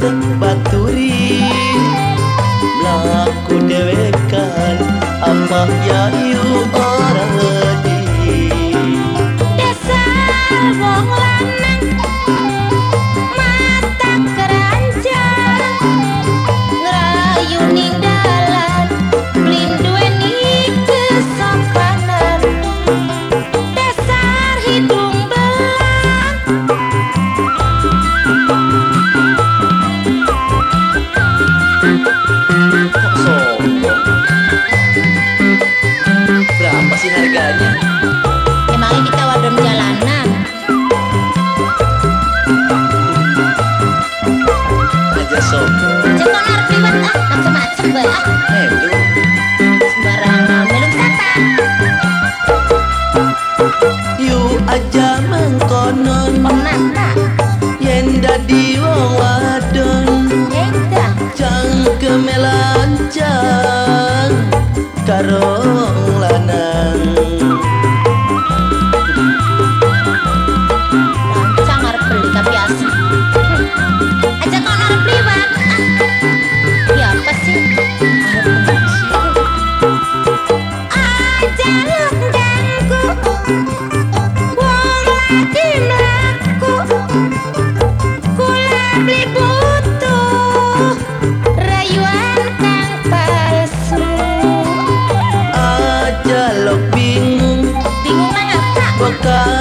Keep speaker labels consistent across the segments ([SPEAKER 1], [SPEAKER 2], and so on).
[SPEAKER 1] tempat harganya.
[SPEAKER 2] Emangnya kita wadon jalanan.
[SPEAKER 1] Aja sob
[SPEAKER 2] Cepat harus liwat ah macem-macem be ah. Sembarangan
[SPEAKER 1] aja mengkonon. Wadon.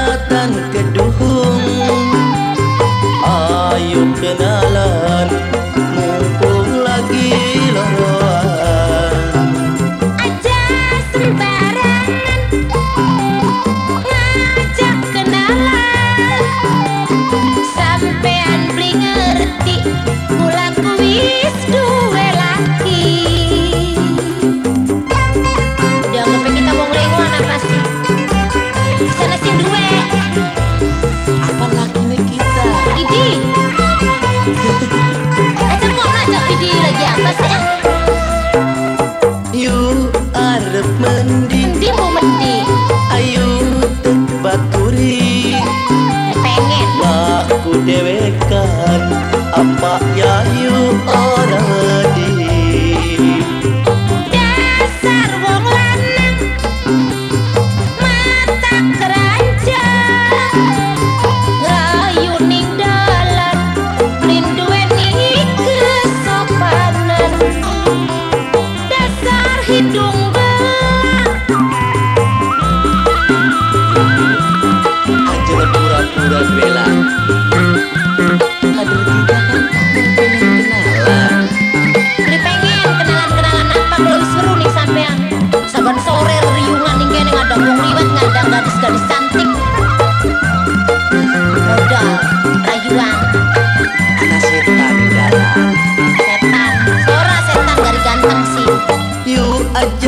[SPEAKER 1] ingatan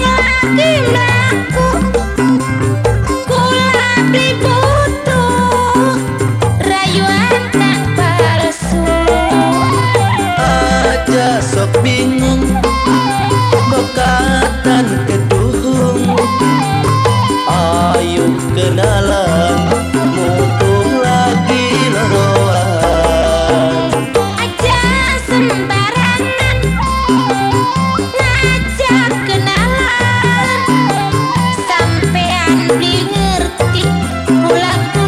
[SPEAKER 2] ngerti lek aku verte volar.